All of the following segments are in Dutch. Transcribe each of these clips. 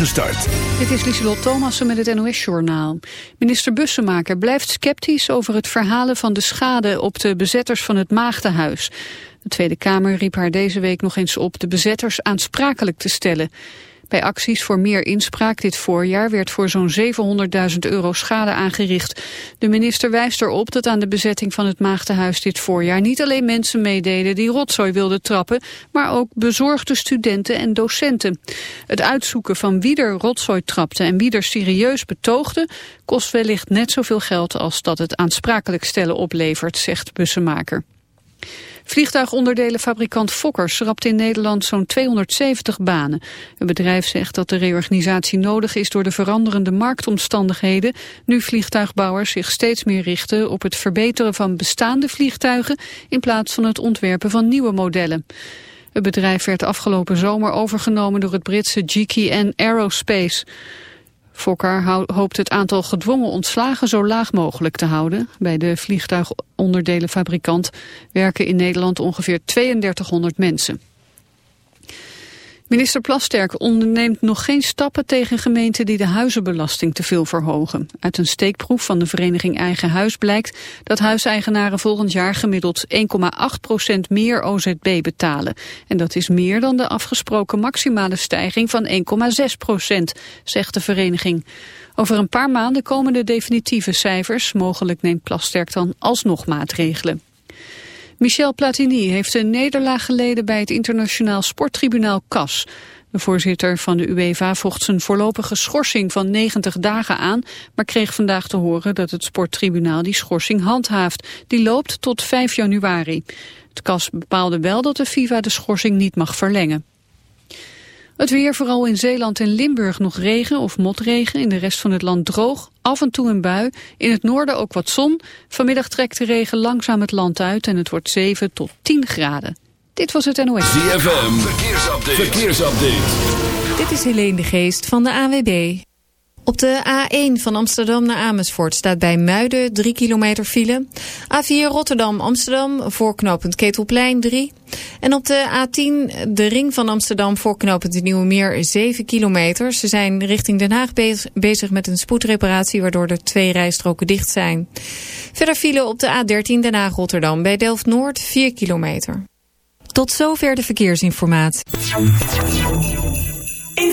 Dit is Lieselot Thomassen met het NOS-journaal. Minister Bussemaker blijft sceptisch over het verhalen van de schade op de bezetters van het Maagdenhuis. De Tweede Kamer riep haar deze week nog eens op de bezetters aansprakelijk te stellen. Bij acties voor meer inspraak dit voorjaar werd voor zo'n 700.000 euro schade aangericht. De minister wijst erop dat aan de bezetting van het Maagdenhuis dit voorjaar niet alleen mensen meededen die rotzooi wilden trappen, maar ook bezorgde studenten en docenten. Het uitzoeken van wie er rotzooi trapte en wie er serieus betoogde kost wellicht net zoveel geld als dat het aansprakelijk stellen oplevert, zegt Bussemaker. Vliegtuigonderdelenfabrikant Fokker schrapt in Nederland zo'n 270 banen. Het bedrijf zegt dat de reorganisatie nodig is door de veranderende marktomstandigheden, nu vliegtuigbouwers zich steeds meer richten op het verbeteren van bestaande vliegtuigen in plaats van het ontwerpen van nieuwe modellen. Het bedrijf werd afgelopen zomer overgenomen door het Britse GKN Aerospace. Fokker hoopt het aantal gedwongen ontslagen zo laag mogelijk te houden. Bij de vliegtuigonderdelenfabrikant werken in Nederland ongeveer 3200 mensen. Minister Plasterk onderneemt nog geen stappen tegen gemeenten die de huizenbelasting te veel verhogen. Uit een steekproef van de vereniging Eigen Huis blijkt dat huiseigenaren volgend jaar gemiddeld 1,8% meer OZB betalen. En dat is meer dan de afgesproken maximale stijging van 1,6% zegt de vereniging. Over een paar maanden komen de definitieve cijfers. Mogelijk neemt Plasterk dan alsnog maatregelen. Michel Platini heeft een nederlaag geleden bij het internationaal sporttribunaal CAS. De voorzitter van de UEFA vocht zijn voorlopige schorsing van 90 dagen aan, maar kreeg vandaag te horen dat het sporttribunaal die schorsing handhaaft. Die loopt tot 5 januari. Het CAS bepaalde wel dat de FIFA de schorsing niet mag verlengen. Het weer, vooral in Zeeland en Limburg nog regen of motregen. In de rest van het land droog, af en toe een bui. In het noorden ook wat zon. Vanmiddag trekt de regen langzaam het land uit en het wordt 7 tot 10 graden. Dit was het NOS. ZFM, verkeersupdate. verkeersupdate. Dit is Helene de Geest van de AWB. Op de A1 van Amsterdam naar Amersfoort staat bij Muiden 3 kilometer file. A4 Rotterdam-Amsterdam voor knooppunt Ketelplein 3. En op de A10 de ring van Amsterdam voor knooppunt de Nieuwe Meer 7 kilometer. Ze zijn richting Den Haag bezig met een spoedreparatie waardoor er twee rijstroken dicht zijn. Verder file op de A13 Den Haag-Rotterdam bij Delft-Noord 4 kilometer. Tot zover de verkeersinformatie. In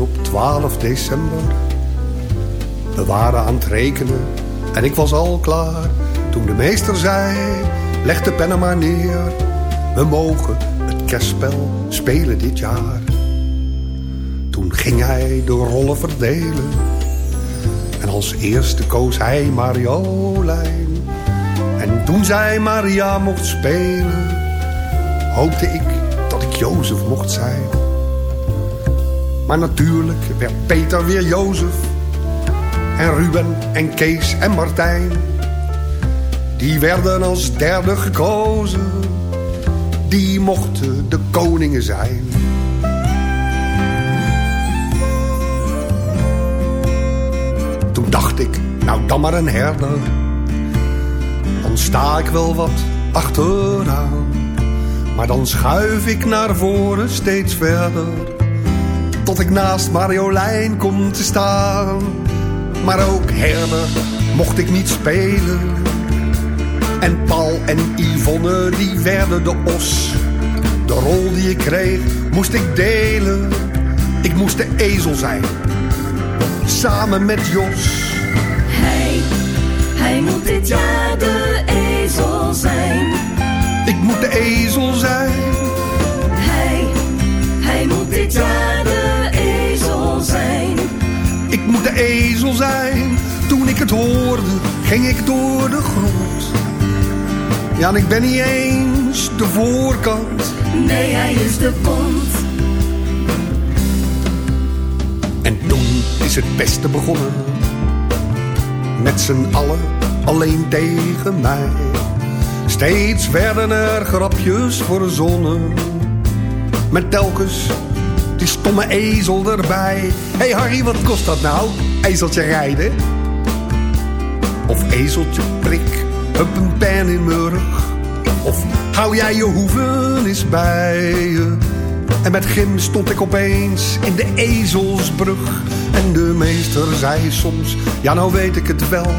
Op 12 december. We waren aan het rekenen en ik was al klaar. Toen de meester zei, leg de pennen maar neer. We mogen het kerstspel spelen dit jaar. Toen ging hij de rollen verdelen. En als eerste koos hij Marjolein. En toen zij Maria mocht spelen, hoopte ik dat ik Jozef mocht zijn. Maar natuurlijk werd Peter weer Jozef. En Ruben en Kees en Martijn. Die werden als derde gekozen. Die mochten de koningen zijn. Toen dacht ik, nou dan maar een herder. Dan sta ik wel wat achteraan. Maar dan schuif ik naar voren steeds verder. Tot ik naast Marjolein kom te staan. Maar ook herder mocht ik niet spelen. En Paul en Yvonne die werden de os. De rol die ik kreeg moest ik delen. Ik moest de ezel zijn. Samen met Jos. Hij, hij moet dit jaar de ezel zijn. Ik moet de ezel zijn. Ik moet de ezel zijn. Toen ik het hoorde, ging ik door de grond. Ja, en ik ben niet eens de voorkant. Nee, hij is de kont. En toen is het beste begonnen. Met z'n allen, alleen tegen mij. Steeds werden er grapjes verzonnen. Met telkens die stomme ezel erbij. Hé hey Harry, wat kost dat nou? Ezeltje rijden? Of ezeltje prik, hup een pen in mijn rug. Of hou jij je hoeven eens bij je. En met gym stond ik opeens in de ezelsbrug. En de meester zei soms, ja nou weet ik het wel.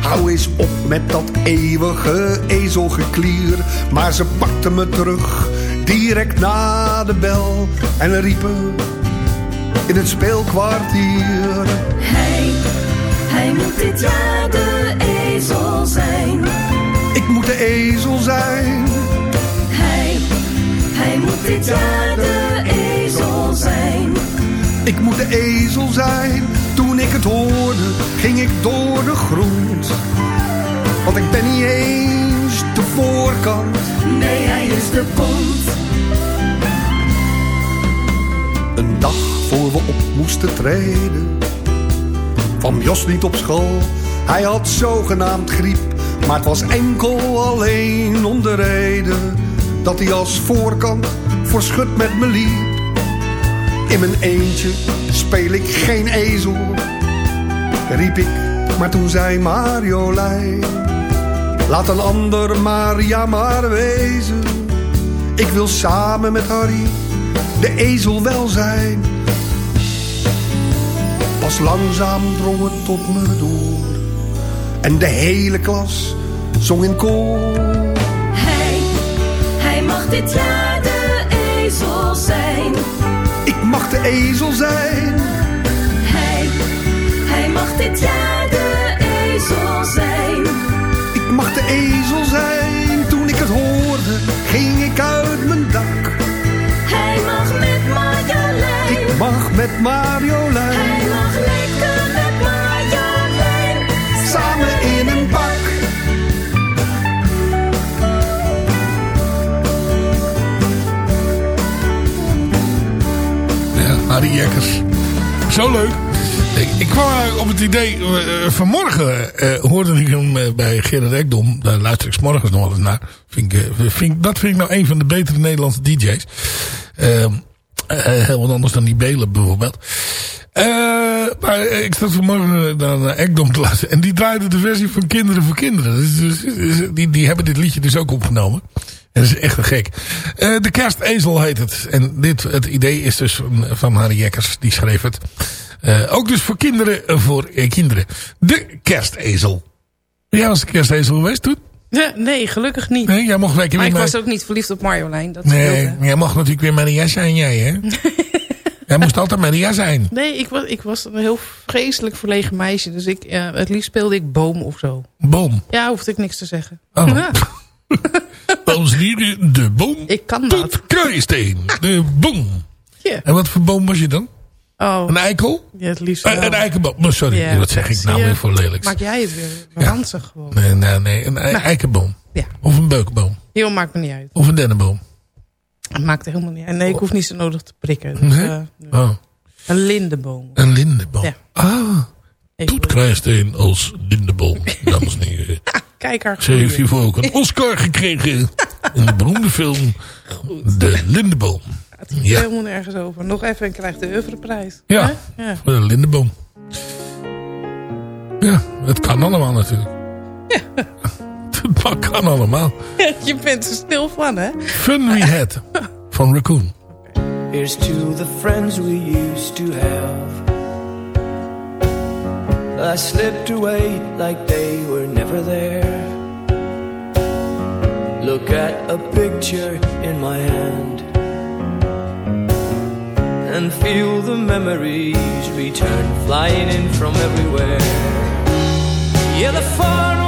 Hou eens op met dat eeuwige ezelgeklier. Maar ze pakte me terug, direct na de bel. En riepen in het speelkwartier. Hij, hij moet dit jaar de ezel zijn. Ik moet de ezel zijn. Hij, hij moet dit jaar de ezel zijn. Ik moet de ezel zijn. Toen ik het hoorde, ging ik door de grond. Want ik ben niet eens voorkant. Nee, hij is de kont. Een dag voor we op moesten treden. Kwam Jos niet op school. Hij had zogenaamd griep. Maar het was enkel alleen om de reden. Dat hij als voorkant voor schut met me liep. In mijn eentje speel ik geen ezel. Riep ik, maar toen zei Marjolein. Laat een ander Maria maar wezen. Ik wil samen met Harry de ezel wel zijn. Pas langzaam drong het tot me door. En de hele klas zong in koor. Hij, hij mag dit jaar de ezel zijn. Ik mag de ezel zijn. Hij, hij mag dit jaar de ezel zijn. Toen ik het hoorde, ging ik uit mijn dak. Hij mag met Marjolein. Ik mag met Marjolein Hij mag lekker met Marjolein. samen in een bak. Ja, Harry Jekkers. Zo leuk. Ik, kwam eigenlijk op het idee, eh, eh, vanmorgen eh, hoorde ik hem eh, bij Gerard Ekdom. Daar luister ik 's morgens nog wel eens naar. Vind ik, eh, vind, dat vind ik nou een van de betere Nederlandse DJ's. Ehm, eh, heel wat anders dan die Belen bijvoorbeeld. Eh, maar ik zat vanmorgen naar Ekdom te luisteren. En die draaide de versie van Kinderen voor Kinderen. Dus, dus- dus- die, die hebben dit liedje dus ook opgenomen. En dat is echt een gek. Eh, de kerstezel heet het. En dit, het idee is dus van, van Harry Jekkers. Die schreef het. Eh, ook dus voor kinderen. eh, voor eh, kinderen. De kerstezel. Jij was de kerstezel geweest toen? Nee, gelukkig niet. Nee, jij mocht Maar ik was ook niet verliefd op Marjolein. Dat Nee, jij mag natuurlijk weer Maria zijn, jij hè? jij moest altijd Maria zijn. Nee, ik was, ik was een heel vreselijk verlegen meisje. Dus ik, het liefst speelde ik boom of zo. Boom. Ja, hoefde ik niks te zeggen. Oh. Ja, Dames en heren, de boom ik kan dat. tot kruisteen. De boom. Ja. En wat voor boom was je dan? Oh, Een eikel? ja, het liefst Eh, wel. een eikenboom. Sorry, Ja, wat zeg ik nou weer voor lelijks? Maak jij het weer ranzig gewoon. Nee, nee, nee. Een Nou. eikenboom. Ja. Of een beukboom. Heel maakt me niet uit. Of een dennenboom. Het maakt er helemaal niet uit. Nee, ik hoef niet zo nodig te prikken. Dus, Nee? eh, Oh, een lindenboom. een lindenboom. Ja. Ah, Toet Krijsteen als lindenboom. Dames en heren. Kijk haar Ze heeft hiervoor ook een Oscar gekregen. In de beroemde film De Lindenboom. Gaat Ja. helemaal nergens over. Nog even en krijgt de oeuvreprijs. Ja. Ja. Voor de lindenboom. Ja, het kan allemaal natuurlijk. Het kan allemaal. Je bent er stil van, hè? Fun We Had van Raccoon. Here's to the friends we used to have. I slipped away like they were never there. Look at a picture in my hand and feel the memories return flying in from everywhere. Yeah, the far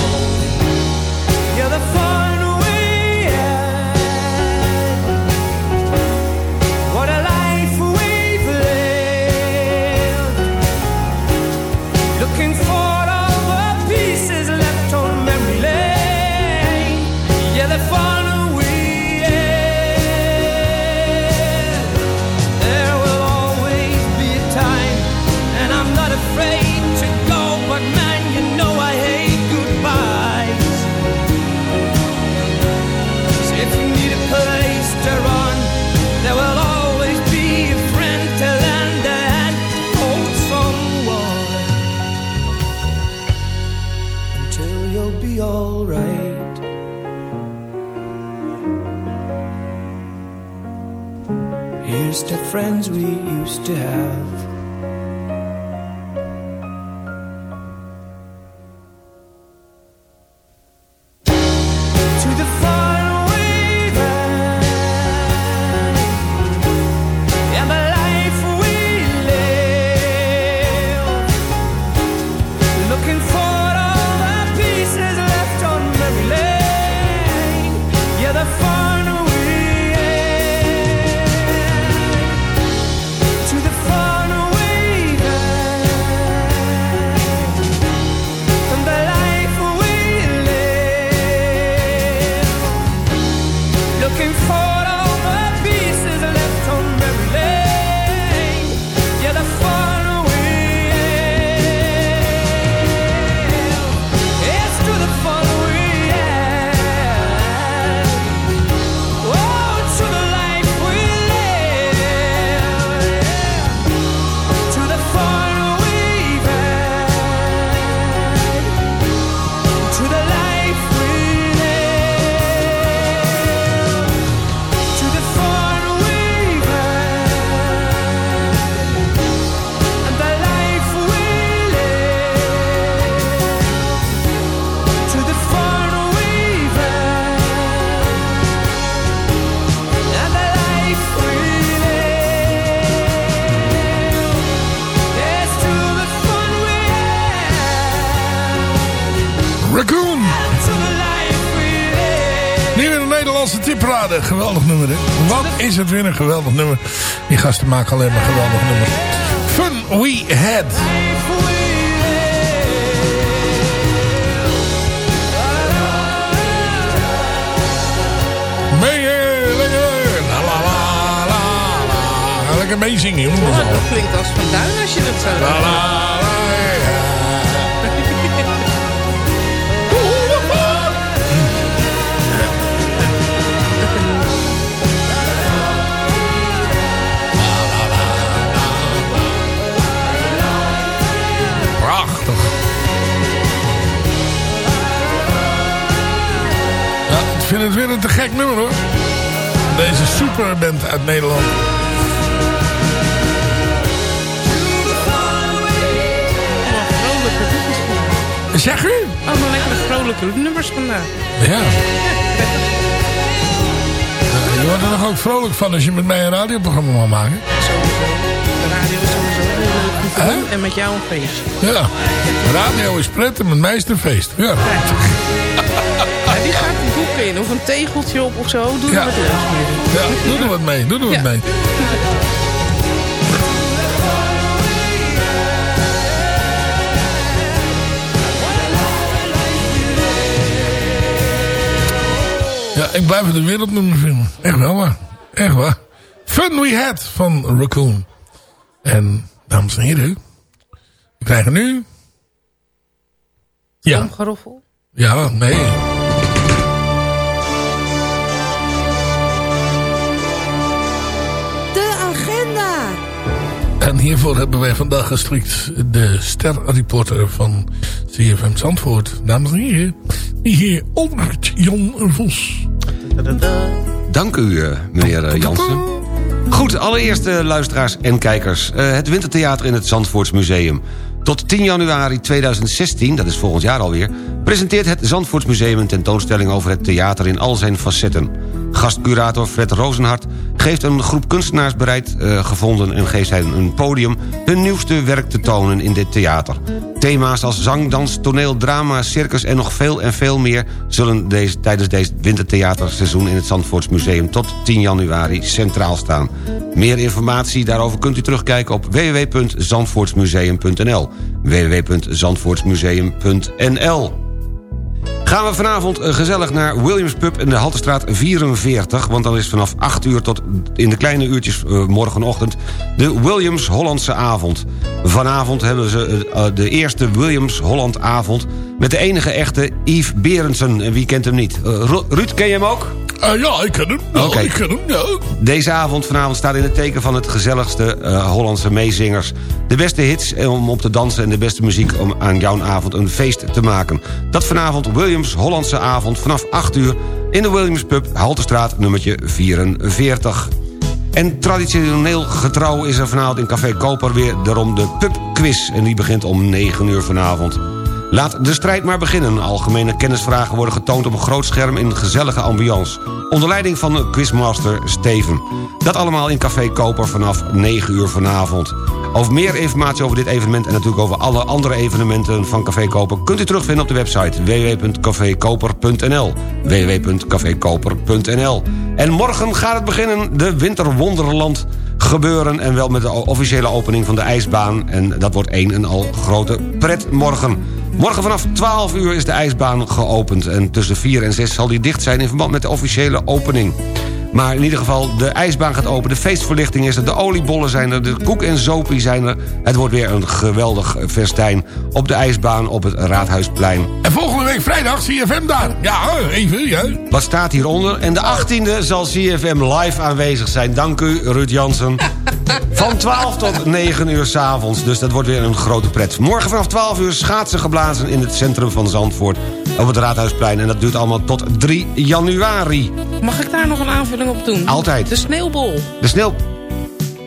Friends we used to have. Is het weer een geweldig nummer. Die gasten maken alleen maar geweldig nummers. Fun We Had. Lekker. La, la, la, la, la. Lekker meezingen, jongen. Oh, dat klinkt als Van Duin als je dat zo La, doet. la, la, vind het weer een te gek nummer hoor. Deze superband uit Nederland. Zeg u? Allemaal lekkere vrolijke nummers vandaag. Ja. Ja, Je wordt er nog ook vrolijk van als je met mij een radioprogramma mag maken. Sowieso. De radio is sowieso heel. En met jou een feest. Ja. Radio is pret en met mij is het een feest. Ja, in. Of een tegeltje op of zo. Doe Ja. er wat mee. ja, doe er wat mee. Doe er wat Ja. mee. Ja, ik blijf het een wereldnummer vinden. Echt wel waar. Echt waar. Fun We Had van Raccoon. En, dames en heren. We krijgen nu... Ja, Omgeroffel. ja, nee. En hiervoor hebben wij vandaag gestrikt de sterreporter van CFM Zandvoort. Dames en heren, die heer Albert Jan Vos. Dank u, eh, meneer eh, Jansen. Goed, allereerst eh, luisteraars en kijkers. Het Wintertheater in het Zandvoorts Museum. Tot 10 januari 2016, dat is volgend jaar alweer... presenteert het Zandvoorts Museum een tentoonstelling over het theater in al zijn facetten. Gastcurator Fred Rozenhart geeft een groep kunstenaars bereid eh, gevonden... en geeft hen een podium hun nieuwste werk te tonen in dit theater. Thema's als zang, dans, toneel, drama, circus en nog veel en veel meer... zullen deze, tijdens deze wintertheaterseizoen in het Zandvoorts Museum... tot 10 januari centraal staan. Meer informatie daarover kunt u terugkijken op www.zandvoortsmuseum.nl www.zandvoortsmuseum.nl Gaan we vanavond eh, gezellig naar Williams Pub in de Haltestraat 44... want dan is vanaf 8 uur tot in de kleine uurtjes eh, morgenochtend... de Williams Hollandse avond. Vanavond hebben ze eh, de eerste Williams Holland avond... met de enige echte Yves Berendsen. En wie kent hem niet? Ru- Ruud, ken je hem ook? Eh, ja, ik ken hem. Ja, Oké. ik ken hem, ja. Deze avond vanavond staat in het teken van het gezelligste eh, Hollandse meezingers. De beste hits eh, om op te dansen en de beste muziek om aan jouw avond een feest te maken. Dat vanavond Williams Hollandse avond vanaf 8 uur in de Williams Pub, Halterstraat nummertje 44. En traditioneel getrouw is er vanavond in Café Koper weer daarom de pubquiz. En die begint om 9 uur vanavond. Laat de strijd maar beginnen. Algemene kennisvragen worden getoond op een groot scherm in een gezellige ambiance. Onder leiding van quizmaster Steven. Dat allemaal in Café Koper vanaf 9 uur vanavond. Over meer informatie over dit evenement en natuurlijk over alle andere evenementen van Café Koper... kunt u terugvinden op de website www.cafekoper.nl www.cafekoper.nl En morgen gaat het beginnen, de Winterwonderland gebeuren... en wel met de officiële opening van de ijsbaan. En dat wordt een en al grote pret morgen. Morgen vanaf 12 uur is de ijsbaan geopend... en tussen 4 en 6 zal die dicht zijn in verband met de officiële opening. Maar in ieder geval, de ijsbaan gaat open, de feestverlichting is er... de oliebollen zijn er, de koek en zopie zijn er. Het wordt weer een geweldig festijn op de ijsbaan op het Raadhuisplein. En volgende week vrijdag CFM daar. Ja, even, ja. Wat staat hieronder? En de 18e zal CFM live aanwezig zijn. Dank u, Ruud Jansen. Van 12 tot 9 uur s'avonds. Dus dat wordt weer een grote pret. Morgen vanaf 12 uur schaatsen geblazen in het centrum van Zandvoort. Op het Raadhuisplein. En dat duurt allemaal tot 3 januari. Mag ik daar nog een aanvulling op doen? Altijd. De sneeuwbol. De sneeuw...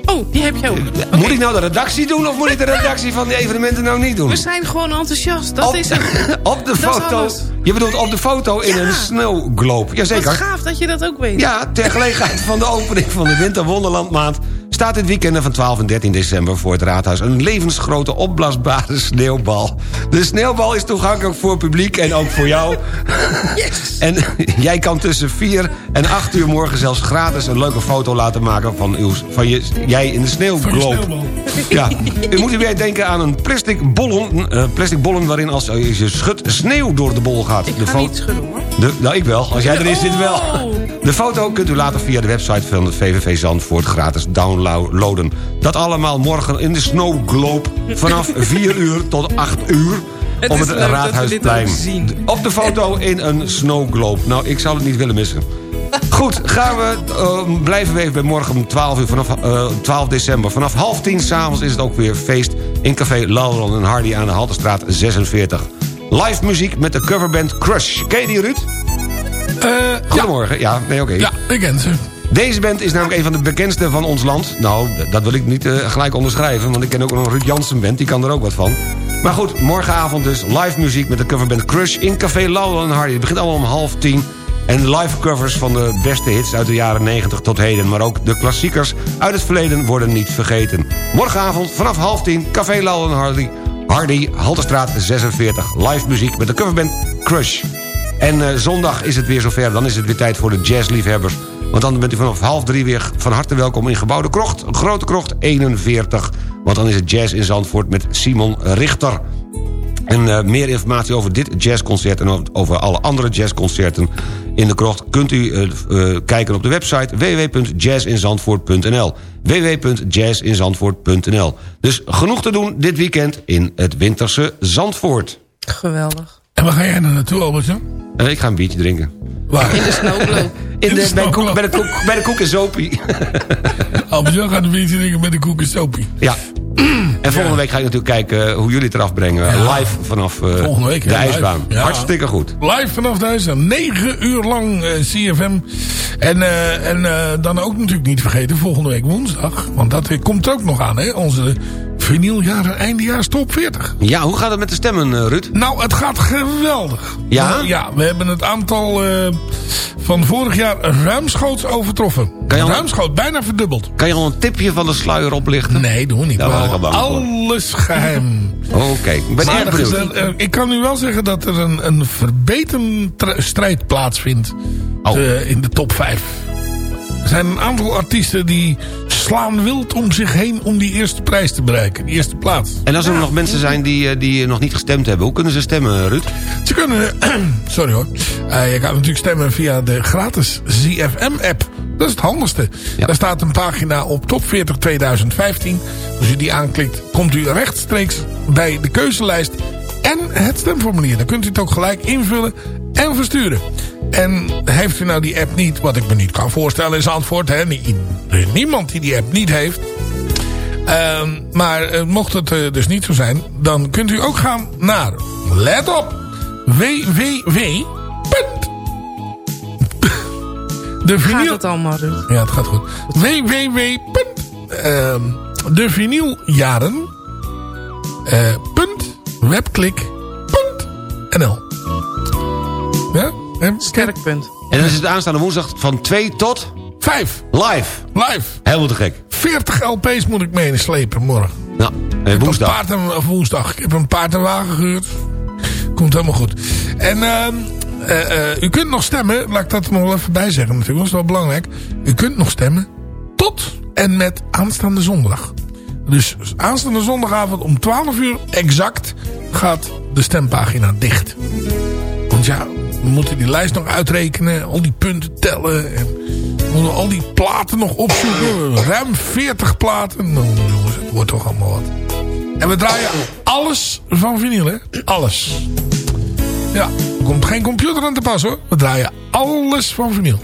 Oh, die heb je ook. Moet ik nou de redactie doen of moet ik de redactie van die evenementen nou niet doen? We zijn gewoon enthousiast. Dat Op- is het. Op de foto. Je bedoelt op de foto in een sneeuwgloop. Wat Jazeker. gaaf dat je dat ook weet. Ja, ter gelegenheid van de opening van de Winterwonderlandmaand... staat dit weekend van 12 en 13 december voor het Raadhuis... een levensgrote opblasbare sneeuwbal. De sneeuwbal is toegankelijk voor het publiek en ook voor jou. En jij kan tussen 4 en 8 uur morgen zelfs gratis... een leuke foto laten maken van, uw, van je, jij in de sneeuwgloop. Ja, u moet u weer denken aan een plastic bollen, eh, plastic bollen waarin als je schudt sneeuw door de bol gaat. Ik de ga niet schudden hoor. de, nou, ik wel. Als jij erin zit, wel. Oh. De foto kunt u later via de website van het VVV Zandvoort gratis downloaden. Dat allemaal morgen in de Snow Globe vanaf 4 uur tot 8 uur. Het op is het Raadhuisplein. Op de foto in een Snow Globe. Nou, ik zou het niet willen missen. Goed, gaan we, eh, blijven we even bij morgen om 12 uur vanaf eh, 12 december. Vanaf half tien s'avonds is het ook weer feest in Café Lauron en Hardy aan de Halterstraat 46. Live muziek met de coverband Crush. Ken je die, Ruud? Goedemorgen. Ja, nee, oké. Ja, ik ken ze. Deze band is namelijk een van de bekendste van ons land. Nou, dat wil ik niet eh, gelijk onderschrijven... want ik ken ook nog een Ruud Jansen band, die kan er ook wat van. Maar goed, morgenavond dus live muziek met de coverband Crush... in Café Lauwen en Hardy. Het begint allemaal om half tien. En live covers van de beste hits uit de jaren 90 tot heden... maar ook de klassiekers uit het verleden worden niet vergeten. Morgenavond vanaf half tien, Café Lauwen en Hardy... Hardy, Halterstraat 46. Live muziek met de coverband Crush. En eh, zondag is het weer zover. Dan is het weer tijd voor de jazzliefhebbers. Want dan bent u vanaf half drie weer van harte welkom in Gebouwde Krocht. Grote Krocht 41. Want dan is het jazz in Zandvoort met Simon Richter. En eh, meer informatie over dit jazzconcert... en over- alle andere jazzconcerten in de krocht... kunt u eh, kijken op de website www.jazzinzandvoort.nl www.jazzinzandvoort.nl Dus genoeg te doen dit weekend in het winterse Zandvoort. Geweldig. En waar ga jij nou naartoe, Albertje? Eh, ik ga een biertje drinken. Waar? In de snowglobe. In de, de bij, de koek, bij, de koek, bij de koek en zopie. Albertje gaat een biertje drinken met een koek en sopie. Ja. En volgende week ga ik natuurlijk kijken eh, hoe jullie het eraf brengen. Ja. Live vanaf eh, week, de ijsbaan. Ja. Hartstikke goed. Live vanaf de ijsbaan. Negen uur lang eh, CFM. En, eh, en eh, dan ook natuurlijk niet vergeten, volgende week woensdag. Want dat komt er ook nog aan, hè. Onze vinyljaren eindejaars top 40. Ja, hoe gaat het met de stemmen, eh, Ruud? Nou, het gaat geweldig. Ja? Nou, ja, we hebben het aantal eh, van vorig jaar ruimschoots overtroffen. Kan je al- Ruimschoots, bijna verdubbeld. Kan je al een tipje van de sluier oplichten? Nee, doen we niet. Daar We voor. alles geheim. Oké, ik ben Maar is eh, ik kan nu wel zeggen dat er een, een verbeterde strijd plaatsvindt Oh. in de top 5. Er zijn een aantal artiesten die slaan wild om zich heen om die eerste prijs te bereiken. Die eerste plaats. En als er nog mensen zijn die, eh, die nog niet gestemd hebben... hoe kunnen ze stemmen, Ruud? Ze kunnen, sorry hoor, Eh, je kan natuurlijk stemmen via de gratis ZFM-app. Dat is het handigste. Ja. Daar staat een pagina op Top 40 2015. Als u die aanklikt, komt u rechtstreeks bij de keuzelijst en het stemformulier. Dan kunt u het ook gelijk invullen en versturen. En heeft u nou die app niet, wat ik me niet kan voorstellen is antwoord. Hè? Niemand die die app niet heeft. Ehm, maar eh, mocht het eh, dus niet zo zijn, dan kunt u ook gaan naar, let op, www. De Gaat vinyl... het allemaal, Ruud? Ja, het gaat goed. www. ehm, De vinyljaren. Eh, punt, webklik. Punt, NL. Ja? En- Sterk punt. En dan is het aanstaande woensdag van 2 tot Vijf. live. Live. Helemaal te gek. 40 LP's moet ik mee slepen morgen. Nou, eh, Op woensdag. paard en, of woensdag. Ik heb een paard en wagen gehuurd. Komt helemaal goed. En ehm, eh, eh, u kunt nog stemmen. Laat ik dat er nog wel even bij zeggen natuurlijk. Dat is wel belangrijk. U kunt nog stemmen. Tot en met aanstaande zondag. Dus aanstaande zondagavond om 12 uur exact gaat de stempagina dicht. Want ja, we moeten die lijst nog uitrekenen. Al die punten tellen. En we moeten al die platen nog opzoeken. Ruim 40 platen. Nou jongens, het wordt toch allemaal wat. En we draaien alles van vinyl, hè? Alles. Ja, er komt geen computer aan te pas, hoor. We draaien alles van vinyl.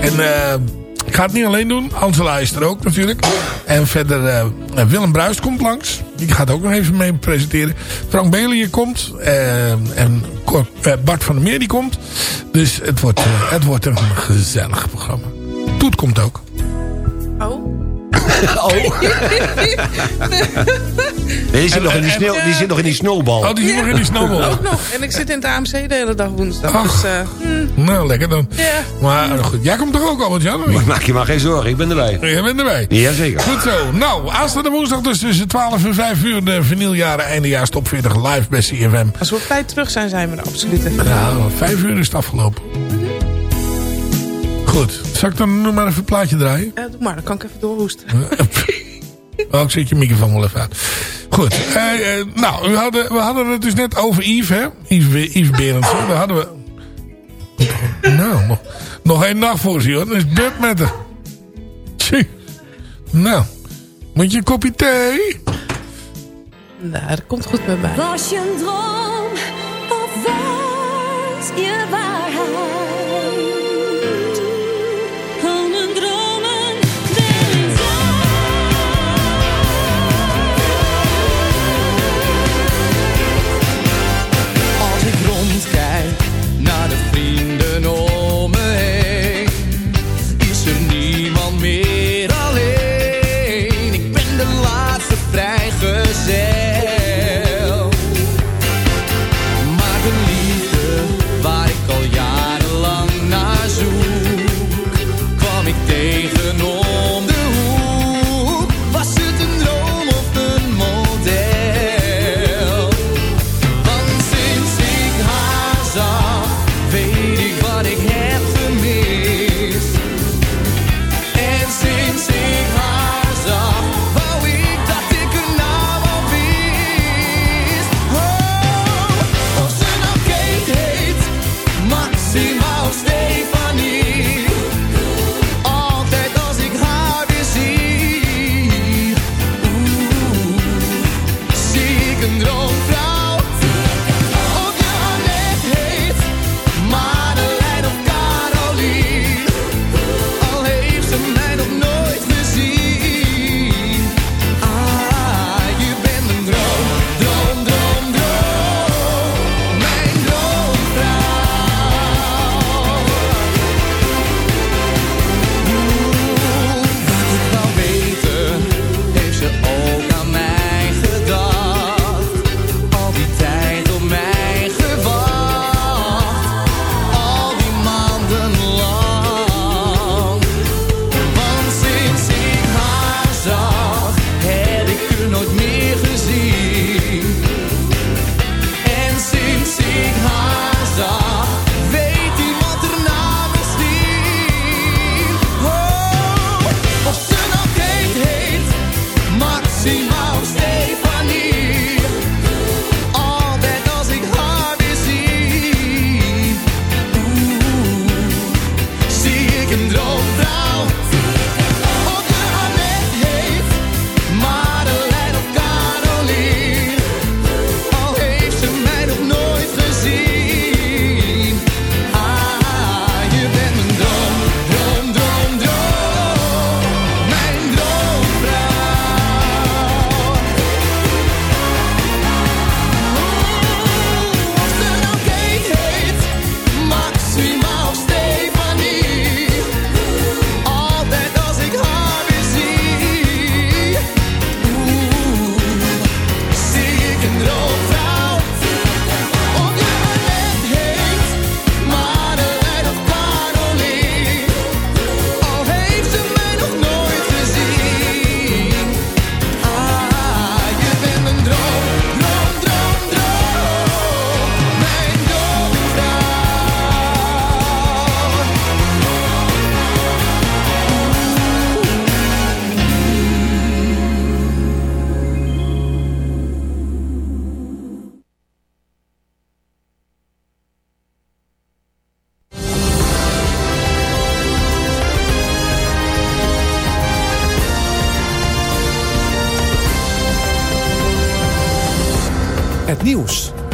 En eh ik ga het niet alleen doen. Angela is er ook natuurlijk. En verder eh, Willem Bruist komt langs. Die gaat ook nog even mee presenteren. Frank Belier komt. eh, en Bart van der Meer die komt. Dus het wordt, het wordt een gezellig programma. Toet komt ook. Oh. Oh. Nee, die, zit nog in die, sneeuw, die zit nog in die snowbal. Oh, die zit nog in die snowball. Ook nog. En ik zit in het AMC de hele dag woensdag. Ach. Dus, eh, hm, Nou, lekker dan. ja. Maar eh, goed, jij komt toch ook al, Jan? Maar Maak je maar geen zorgen, ik ben erbij. Jij bent erbij. Jazeker. Goed zo. Nou, aanstaande woensdag dus tussen 12 en 5 uur de vinyljaren eindejaars top 40 live bij CFM. Als we op tijd terug zijn, zijn we er absoluut. Ja, 5 uur is het afgelopen. Goed. Zal ik dan nu maar even een plaatje draaien? Eh, doe maar, dan kan ik even doorhoesten. Oh, ik zet je microfoon wel even uit. Goed. Eh, eh, nou, we hadden, we hadden het dus net over Yves, hè? Yves, Yves Berendsen. Daar hadden we... Nou, nog, nog één dag voor ze, hoor. Dan is Bert met haar. Tjie. Nou, moet je een kopje thee? Nou, dat komt goed met mij. Was je een droom of was je waarheid?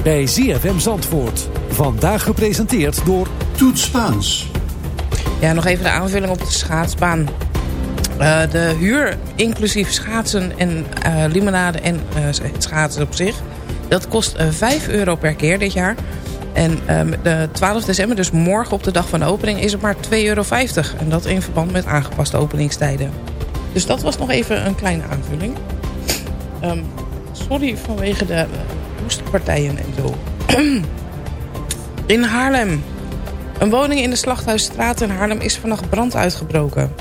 Bij ZFM Zandvoort. Vandaag gepresenteerd door Toet Spaans. Ja, nog even de aanvulling op de schaatsbaan. Eh, de huur, inclusief schaatsen en eh, limonade en eh, schaatsen op zich... dat kost eh 5 euro per keer dit jaar. En ehm, de 12 december, dus morgen op de dag van de opening... is het maar 2,50 euro. En dat in verband met aangepaste openingstijden. Dus dat was nog even een kleine aanvulling. Ehm, sorry vanwege de hoestpartijen en zo. in Haarlem. Een woning in de Slachthuisstraat in Haarlem is vannacht brand uitgebroken.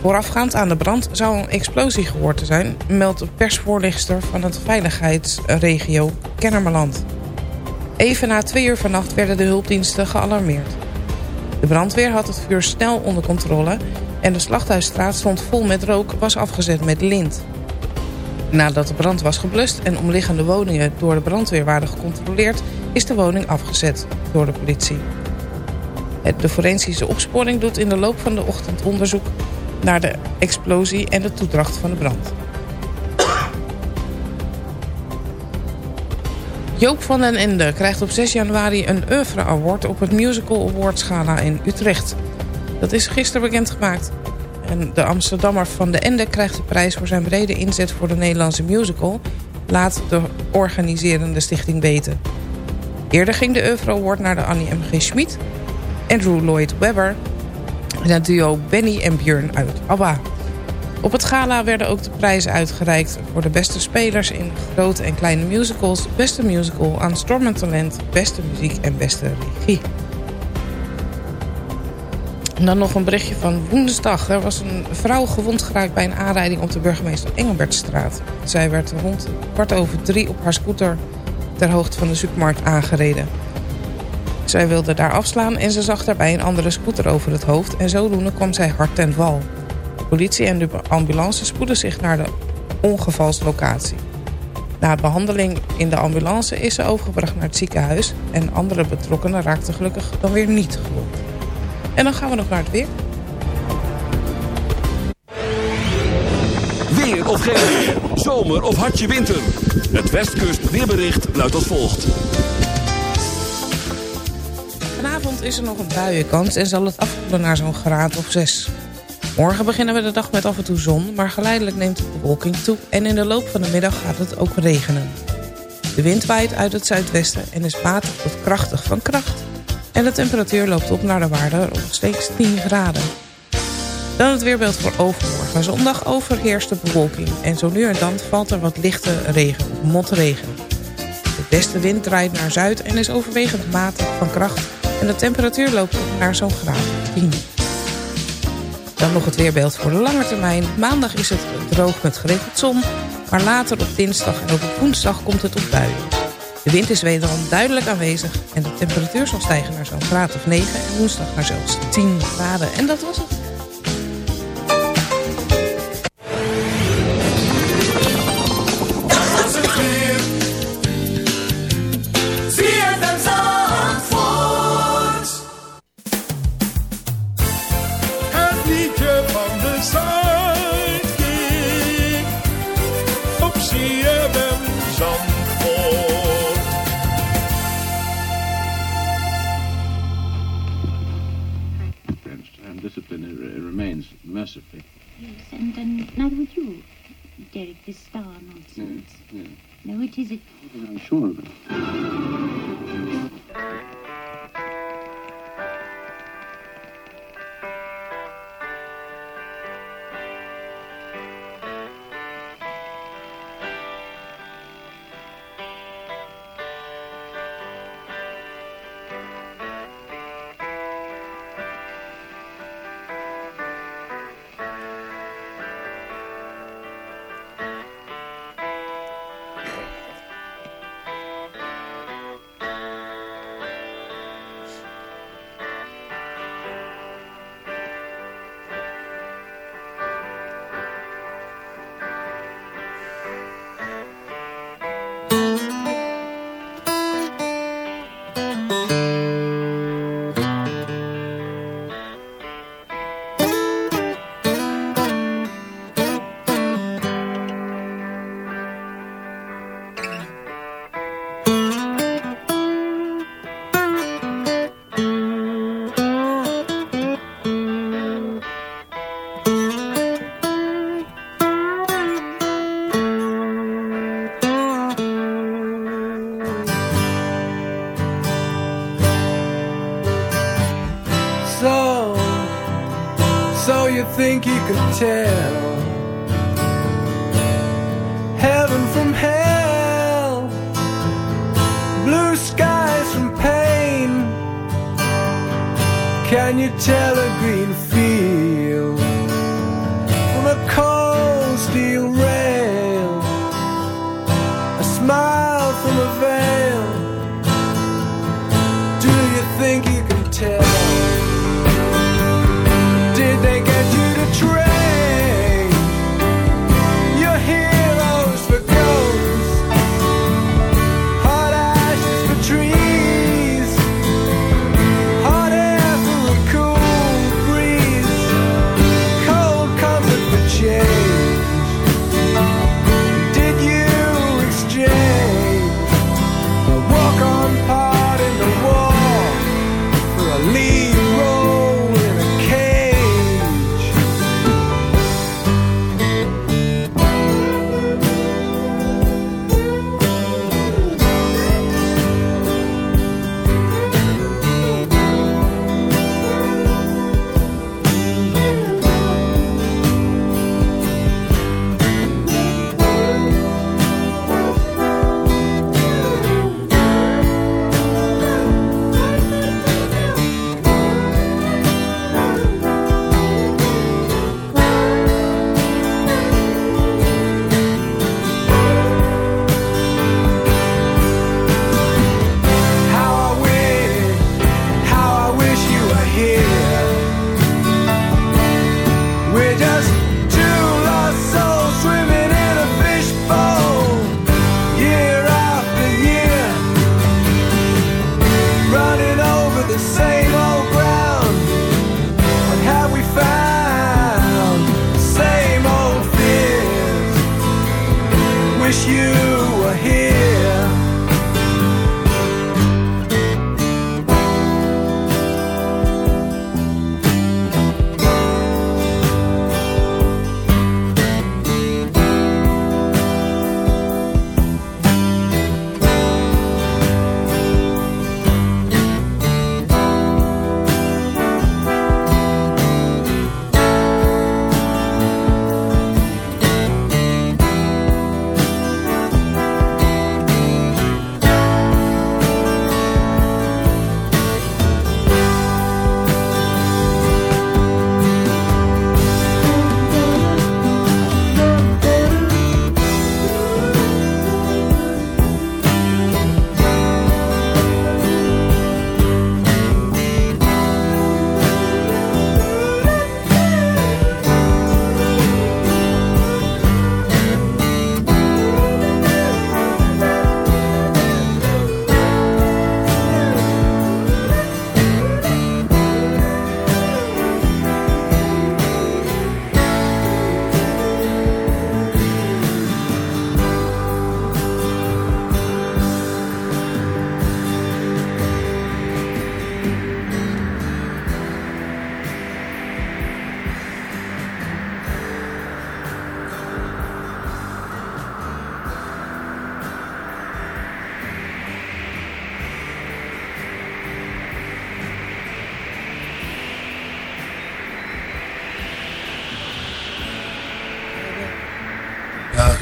Voorafgaand aan de brand zou een explosie gehoord te zijn... meldt de persvoorlichter van het veiligheidsregio Kennemerland. Even na twee uur vannacht werden de hulpdiensten gealarmeerd. De brandweer had het vuur snel onder controle... en de Slachthuisstraat stond vol met rook, was afgezet met lint. Nadat de brand was geblust en omliggende woningen door de brandweer waren gecontroleerd... is de woning afgezet door de politie. De forensische opsporing doet in de loop van de ochtend onderzoek naar de explosie en de toedracht van de brand. Joop van den Ende krijgt op 6 januari een Oeuvre Award op het Musical Awards Gala in Utrecht. Dat is gisteren bekendgemaakt. En de Amsterdammer van de Ende krijgt de prijs voor zijn brede inzet voor de Nederlandse musical... laat de organiserende stichting weten. Eerder ging de Oeuvre Award naar de Annie M.G. Schmid... Andrew Lloyd Webber en het duo Benny en Björn uit ABBA. Op het gala werden ook de prijzen uitgereikt voor de beste spelers in grote en kleine musicals, beste musical, aanstormend talent, beste muziek en beste regie. En dan nog een berichtje van woensdag. Er was een vrouw gewond geraakt bij een aanrijding op de burgemeester Engelbertstraat. Zij werd rond kwart over drie op haar scooter ter hoogte van de supermarkt aangereden. Zij wilde daar afslaan en ze zag daarbij een andere scooter over het hoofd... en zodoende kwam zij hard ten val. Politie en de ambulance spoedden zich naar de ongevalslocatie. Na behandeling in de ambulance is ze overgebracht naar het ziekenhuis... en andere betrokkenen raakten gelukkig dan weer niet gewond. En dan gaan we nog naar het weer. Weer of geen weer. Zomer of hartje winter. Het Westkust weerbericht luidt als volgt. Vanavond is er nog een buienkans en zal het afkoelen naar zo'n graad of 6. Morgen beginnen we de dag met af en toe zon, maar geleidelijk neemt de bewolking toe... en in de loop van de middag gaat het ook regenen. De wind waait uit het zuidwesten en is matig tot krachtig van kracht. En de temperatuur loopt op naar de waarde rond steeds 10 graden. Dan het weerbeeld voor overmorgen. Zondag overheerst de bewolking en zo nu en dan valt er wat lichte regen motregen. De westenwind draait naar zuid en is overwegend matig van kracht... en de temperatuur loopt op naar zo'n graad of 10. Dan nog het weerbeeld voor de lange termijn. Maandag is het droog met geregeld zon... maar later op dinsdag en op woensdag komt het op buien. De wind is wederom duidelijk aanwezig... en de temperatuur zal stijgen naar zo'n graad of 9... en woensdag naar zelfs 10 graden. En dat was het. Think you could tell heaven from hell, blue skies from pain? Can you tell a green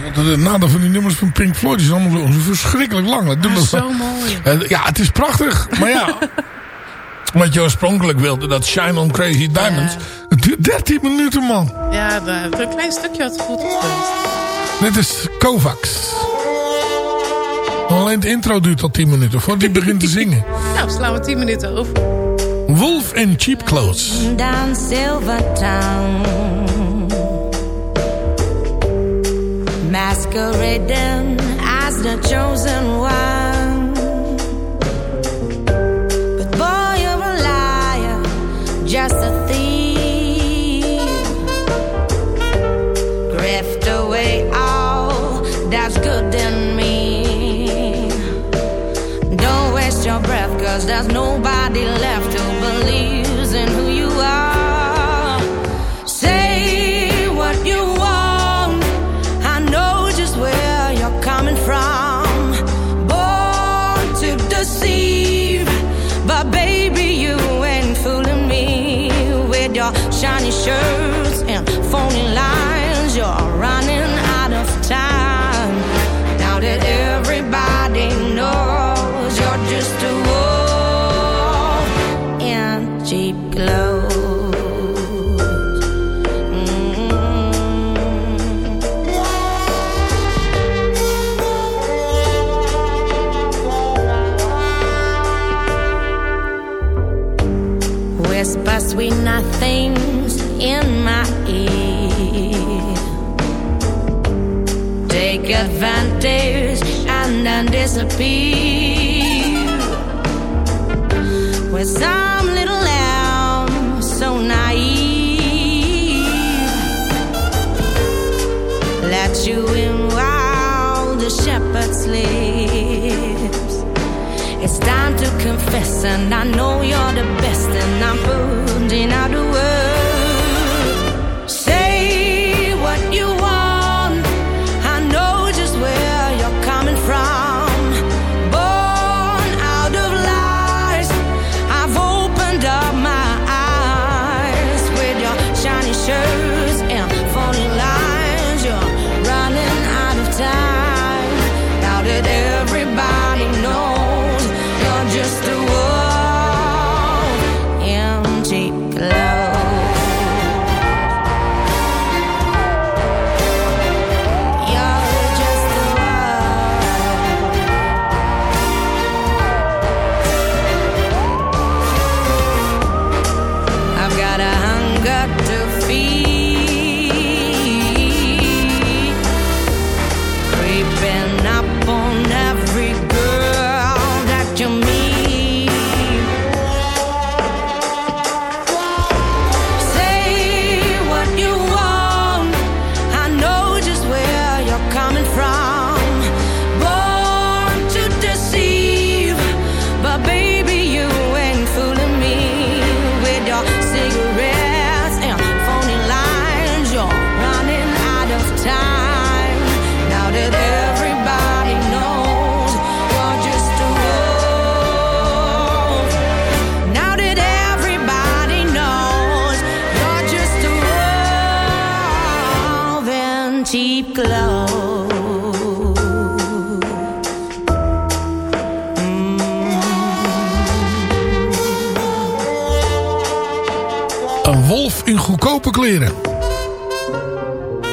Het nadeel van die nummers van Pink Floyd is allemaal zo, verschrikkelijk lang. Dat doet Ah, zo mooi. Ja, het is prachtig. Maar ja, wat je oorspronkelijk wilde, dat Shine on Crazy Diamonds. Het duurt 13 minuten, man. Ja, de- een klein stukje had goed gekund. Dit is Kovacs. Alleen het intro duurt al 10 minuten, voordat hij begint te zingen. Nou, slaan we 10 minuten over. Wolf in Cheap Clothes. down Silvertown masquerading as the chosen one. Just nothings in my ear. Take advantage and then disappear. With some little lamb so naive. Let you in while the shepherd sleeps time to confess and i know you're the best and i'm putting out the word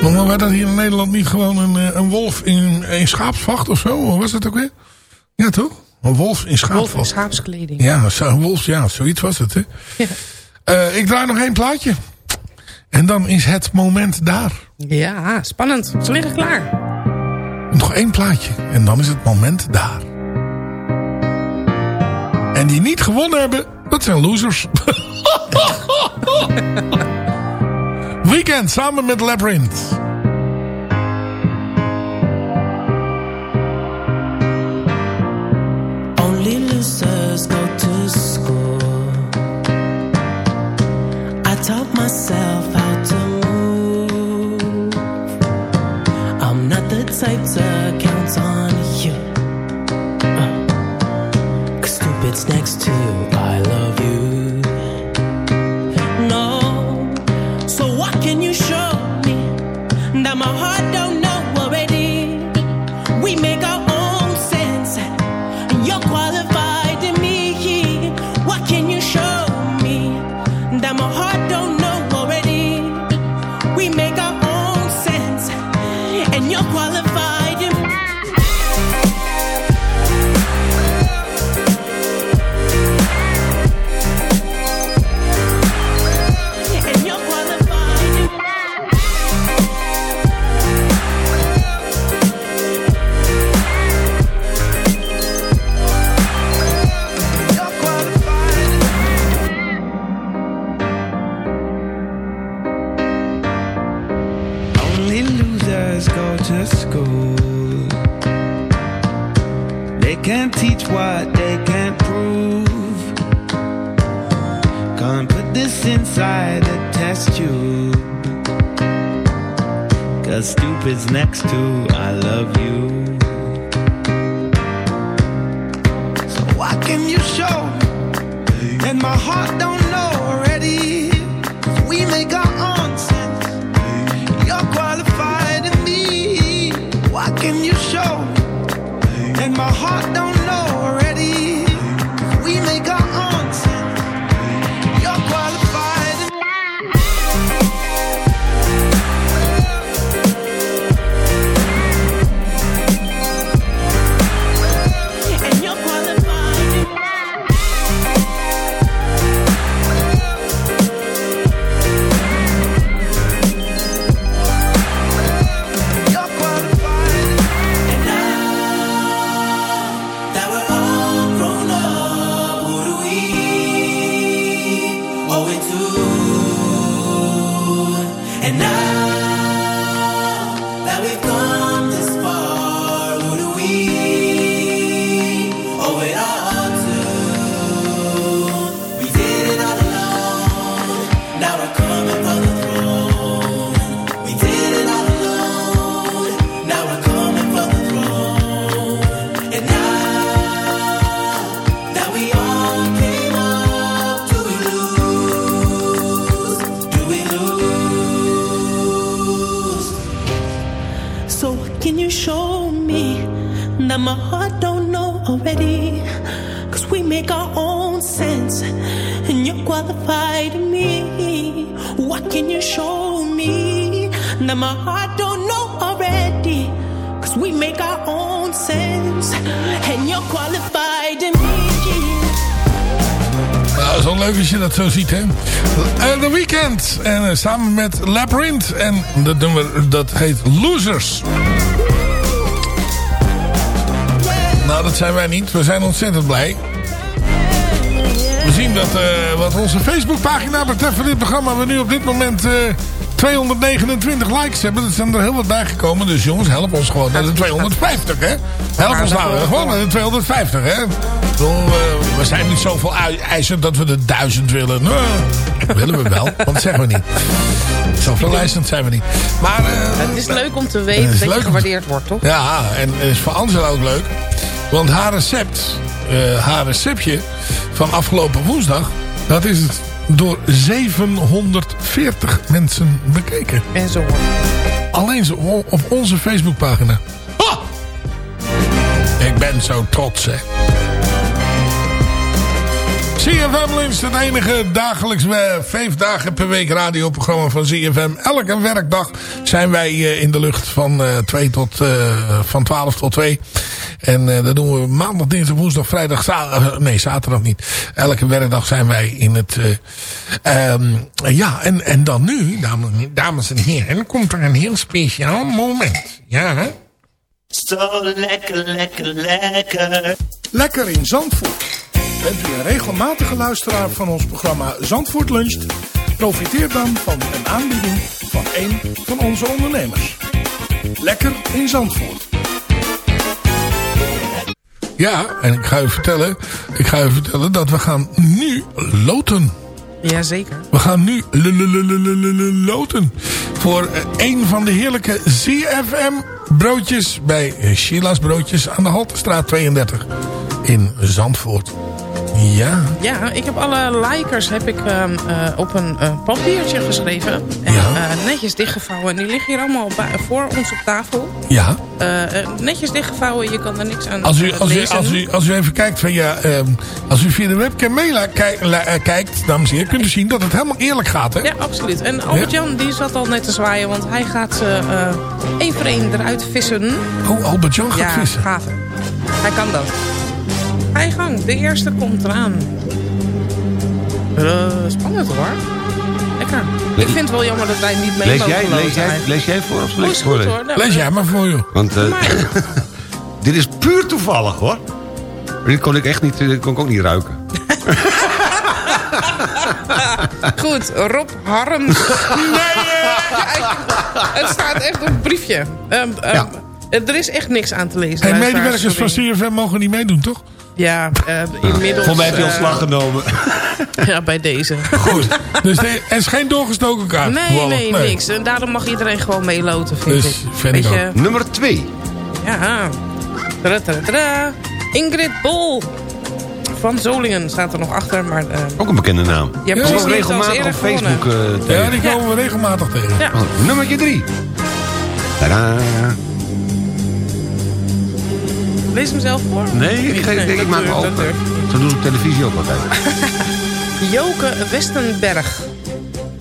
Maar werd dat hier in Nederland niet gewoon een, eh, een wolf in, in schaapsvacht of zo? Hoe was dat ook weer? Ja, toch? Een wolf in schaapsvacht. Wolf in schaapskleding. Ja, een wolf, ja, zoiets was het, hè? Ja. Eh, ik draai nog één plaatje. En dan is het moment daar. Ja, spannend. Ze liggen klaar. Nog één plaatje. En dan is het moment daar. En die niet gewonnen hebben, dat zijn losers. Weekend samen met Labyrinth. Only losers go to school. I taught myself can you show me that my heart don't know already? Cause we make our own sense and you're qualified in me. Nou, wel leuk als je dat zo ziet, hè. Eh, The Weeknd. En eh, samen met Labyrinth. En dat nummer, dat heet Losers. Nou, dat zijn wij niet. We zijn ontzettend blij. We zien dat eh, wat onze Facebookpagina betreft van dit programma... we nu op dit moment eh, 229 likes hebben. Dat zijn er heel wat bijgekomen. Dus jongens, help ons gewoon naar de 250, hè. Help ons nou gewoon naar de 250, hè. Bedoel, eh, we zijn niet zoveel ui- eisen dat we de 1000 willen. Nee, willen we wel, want dat zeggen we niet. Zoveel eisend zijn we niet. Maar... eh, Het is leuk om te weten dat je gewaardeerd wordt, toch? ja, en het is voor Angela ook leuk. Want haar recept, eh, haar receptje van afgelopen woensdag... dat is het door 740 mensen bekeken. En zo. Alleen zo op onze Facebookpagina. Ah! Ik ben zo trots, hè. CFM Lunch, het enige dagelijks, eh, vijf dagen per week radioprogramma van CFM. Elke werkdag zijn wij eh, in de lucht van, eh 2 tot, eh, van 12 tot 2. En eh, dat doen we maandag, dinsdag, woensdag, vrijdag, zaterdag. nee, zaterdag niet. Elke werkdag zijn wij in het... eh, ehm, ja, en, en dan nu, dames, dames en heren, komt er een heel speciaal moment. Ja, hè? Zo lekker, lekker, lekker. Lekker in Zandvoort. Bent u een regelmatige luisteraar van ons programma Zandvoort Luncht? Profiteer dan van een aanbieding van een van onze ondernemers. Lekker in Zandvoort. Ja, en ik ga u vertellen, ik ga u vertellen dat we gaan nu loten. Jazeker. We gaan nu loten voor eh, een van de heerlijke ZFM broodjes bij Sheila's Broodjes aan de Haltestraat 32 in Zandvoort. Ja, Ja, ik heb alle likers heb ik, ehm, eh, op een eh, papiertje geschreven. En eh, netjes dichtgevouwen. En die liggen hier allemaal voor ons op tafel. ja. Netjes dichtgevouwen, je kan er niks aan Als u, als, u, als, u, als u even kijkt van ja, ehm, als u via de webcam mee kijkt, dames en heren, kunt u zien dat het helemaal eerlijk gaat, hè? Ja, absoluut. En Albert-Jan die zat al net te zwaaien, want hij gaat ze één voor één eruit vissen. Oh, Albert-Jan gaat ja, vissen. Hij kan dat. Ga je gang, de eerste komt eraan. Eh, spannend hoor. Lekker. Ik vind het wel jammer dat wij niet mee Lees mogen jij, lees, jij, lees jij voor of ik goed voorlezen? hoor. Nou, Lees jij maar voor, joh. Want eh, dit is puur toevallig, hoor. Dit kon ik echt niet, dit kon ik ook niet ruiken. Goed, Rob Harms. nee! het staat echt op het briefje. Ehm, ehm, Ja. Er is echt niks aan te lezen. En medewerkers van. CFM mogen niet meedoen, toch? Ja, eh, inmiddels... Voor mij heb je eh, ontslag genomen. Ja, bij deze. Goed. Dus er is geen doorgestoken kaart. Nee, toevallig. nee, niks. En daarom mag iedereen gewoon meeloten, vind Dus ik. vind ik ook. Nummer 2. Ja. Tada, tada, tada. Ingrid Bol. Van Zolingen staat er nog achter, maar... eh, Ook een bekende naam. Ja, Ook die heeft regelmatig op Facebook eh, tegen. Ja, die komen we regelmatig tegen. Ja. Oh, nummertje 3. Tadaa. Lees hem zelf voor. Nee, ik, ik, maak dat open. Zo doen ze op televisie ook altijd. Joke Westenberg.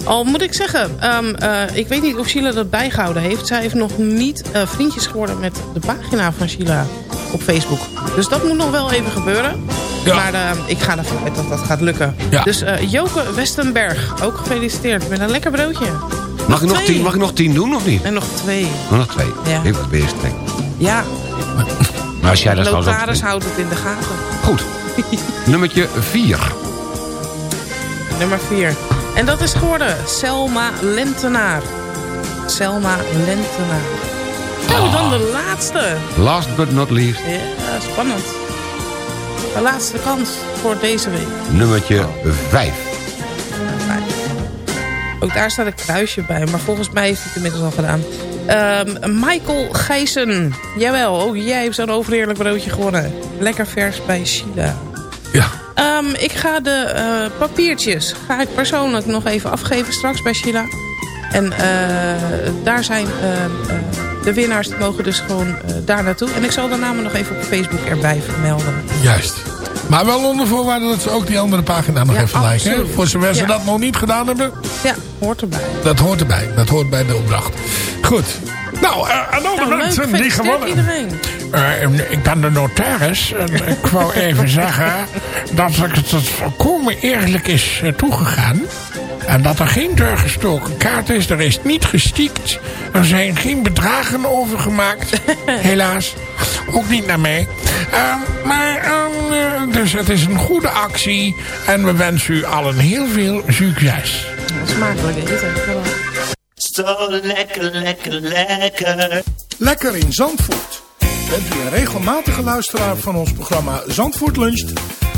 Al moet ik zeggen, ehm, eh, ik weet niet of Sheila dat bijgehouden heeft. Zij heeft nog niet eh, vriendjes geworden met de pagina van Sheila op Facebook. Dus dat moet nog wel even gebeuren. Maar eh, ik ga ervan uit dat dat gaat lukken. Ja. Dus eh, Joke Westenberg, ook gefeliciteerd met een lekker broodje. Mag ik nog tien, mag ik nog tien doen of niet? En nog twee. Nog twee. Ja. Ik ben weer streng. Ja, Maar als jij dat zo... houdt het in de gaten. Goed. Nummertje 4. Nummer 4. En dat is geworden Selma Lentenaar. Selma Lentenaar. Oh, dan de laatste. Last but not least. Ja, spannend. De laatste kans voor deze week. Nummertje 5. Ook daar staat een kruisje bij, maar volgens mij heeft hij het inmiddels al gedaan. Ehm, Michael Gijssen. Jawel, ook jij hebt zo'n overheerlijk broodje gewonnen. Lekker vers bij Sheila. Ja. Ehm, ik ga de eh, papiertjes ga ik persoonlijk nog even afgeven straks bij Sheila. En eh, daar zijn eh, eh, de winnaars, die mogen dus gewoon daar naartoe. En ik zal de namen nog even op Facebook erbij vermelden. Juist. Maar wel onder voorwaarde dat ze ook die andere pagina nog Ja, even liken. hè? absoluut. Voor zover ze Ja. dat nog niet gedaan hebben. Ja, hoort erbij. Dat hoort erbij. Dat hoort bij de opdracht. Goed. Nou, eh, aan alle Nou, leuk, mensen die gewonnen. iedereen. Eh, ik ben de notaris. En ik wou even zeggen dat het volkomen eerlijk is eh, toegegaan. En dat er geen doorgestoken kaart is. Er is niet gestiekt. Er zijn geen bedragen overgemaakt. Helaas. Ook niet naar mij. Ehm, maar, ehm, eh, dus het is een goede actie. En we wensen u allen heel veel succes. Smakelijk eten. Zo lekker, lekker, lekker. Lekker in Zandvoort. Bent u een regelmatige luisteraar van ons programma Zandvoort Luncht?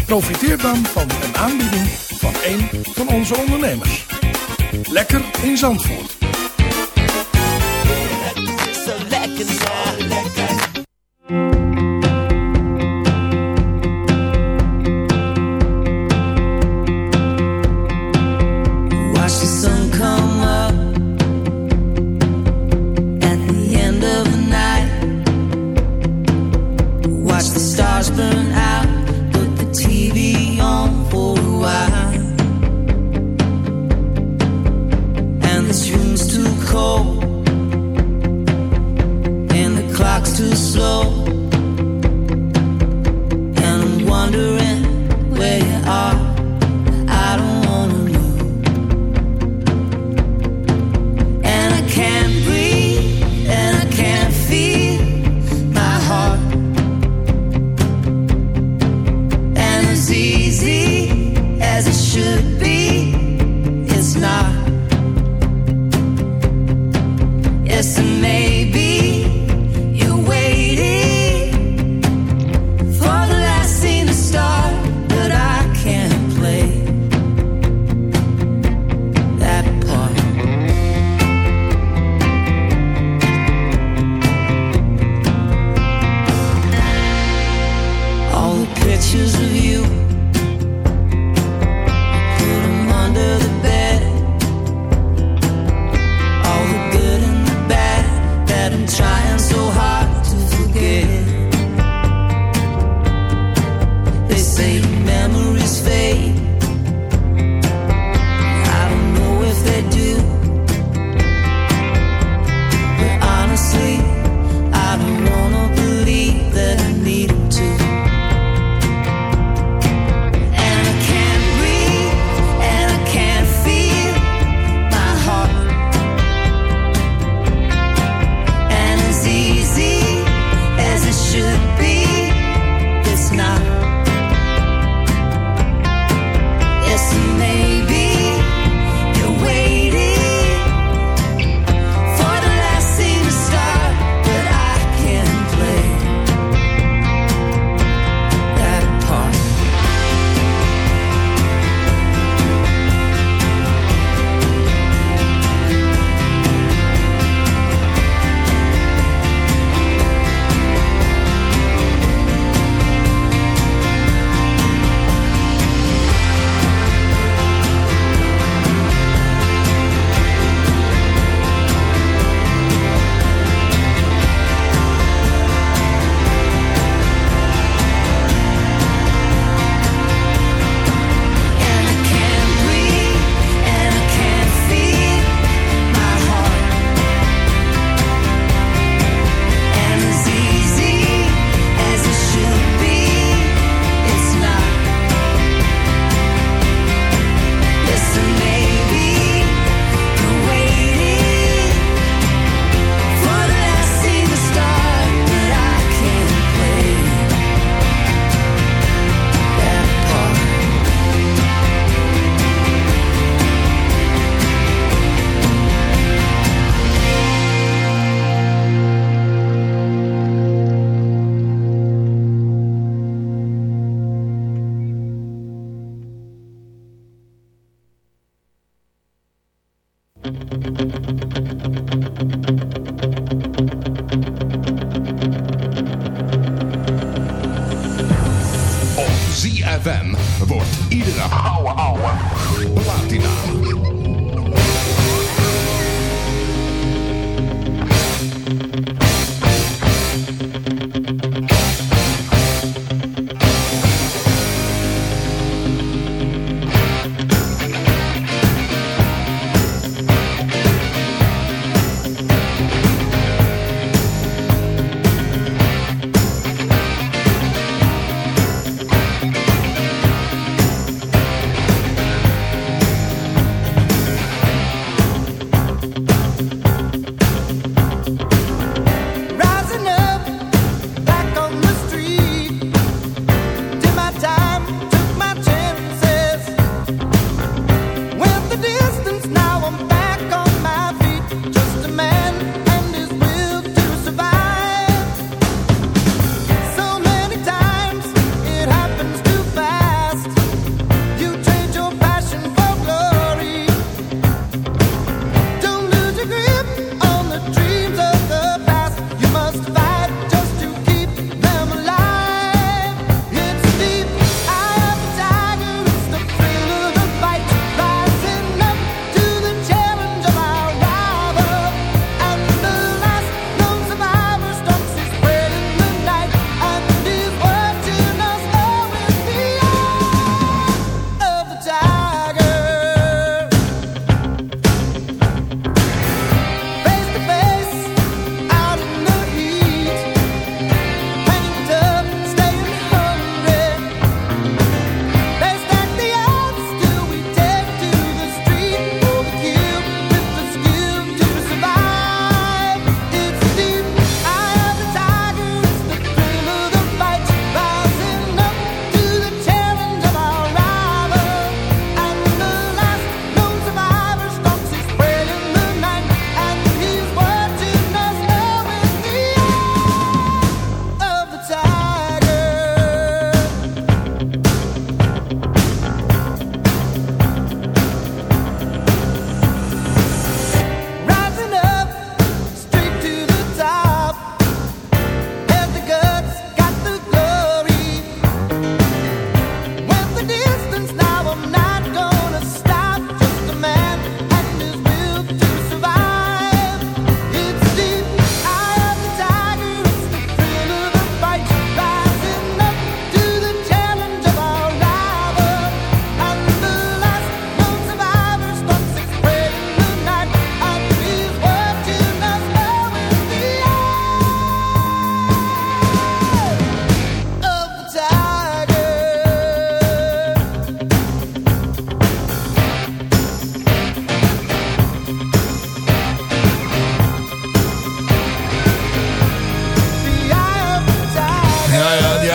Profiteer dan van een aanbieding van een van onze ondernemers. Lekker in Zandvoort.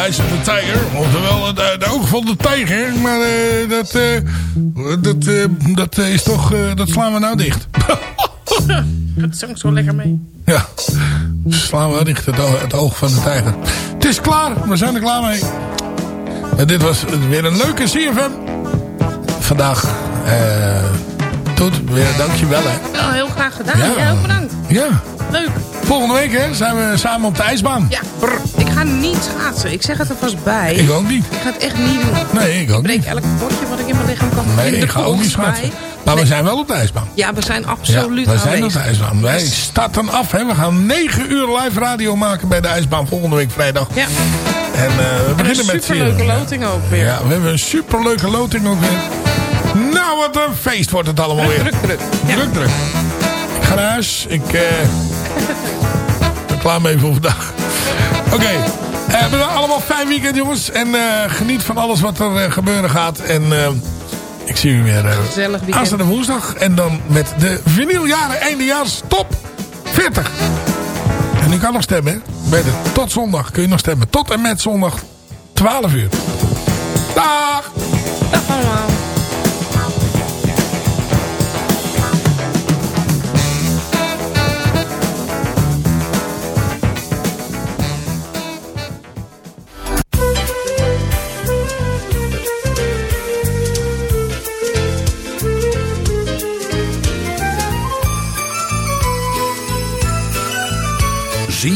Eyes of the Tiger. Oftewel het, eh, de oog van de tijger. Maar eh, dat, eh, dat, dat is toch... dat slaan we nou dicht. Het zong zo lekker mee. Ja, slaan we dicht het, oog- het oog van de tijger. Het is klaar, we zijn er klaar mee. En dit was weer een leuke CFM. Vandaag. Toet, weer dankjewel hè. Wel heel graag gedaan. Ja. Ook bedankt. Ja. Leuk. Volgende week hè, zijn we samen op de ijsbaan. Ja, brr. Ik ga niet schaatsen. Ik zeg het er vast bij. Ik ook niet. Ik ga het echt niet doen. Nee, ik ook Ik breek niet. elk bordje wat ik in mijn lichaam kan Nee, ik ga ook niet schaatsen. bij. Maar we zijn wel op de ijsbaan. Ja, we zijn Ja, absoluut we zijn op de ijsbaan. Wij starten af. Hè. We gaan 9 uur live radio maken bij de ijsbaan volgende week vrijdag. Ja. En eh, we beginnen een met superleuke vieren. loting ook weer. Ja, we hebben een superleuke loting ook weer. Nou, wat een feest wordt het allemaal weer. Druk, druk. Druk, druk. Ik ga naar huis. Ik eh, ben klaar mee voor vandaag. Oké. Eh, we hebben allemaal fijn weekend, jongens. En eh, geniet van alles wat er eh, gebeuren gaat. En eh, ik zie u weer eh, Gezellig weekend. aanstaande woensdag. En dan met de vinyljaren eindejaars top 40. En u kan nog stemmen, hè. Bij de, tot zondag kun je nog stemmen. Tot en met zondag 12 uur. Dag! Dag allemaal.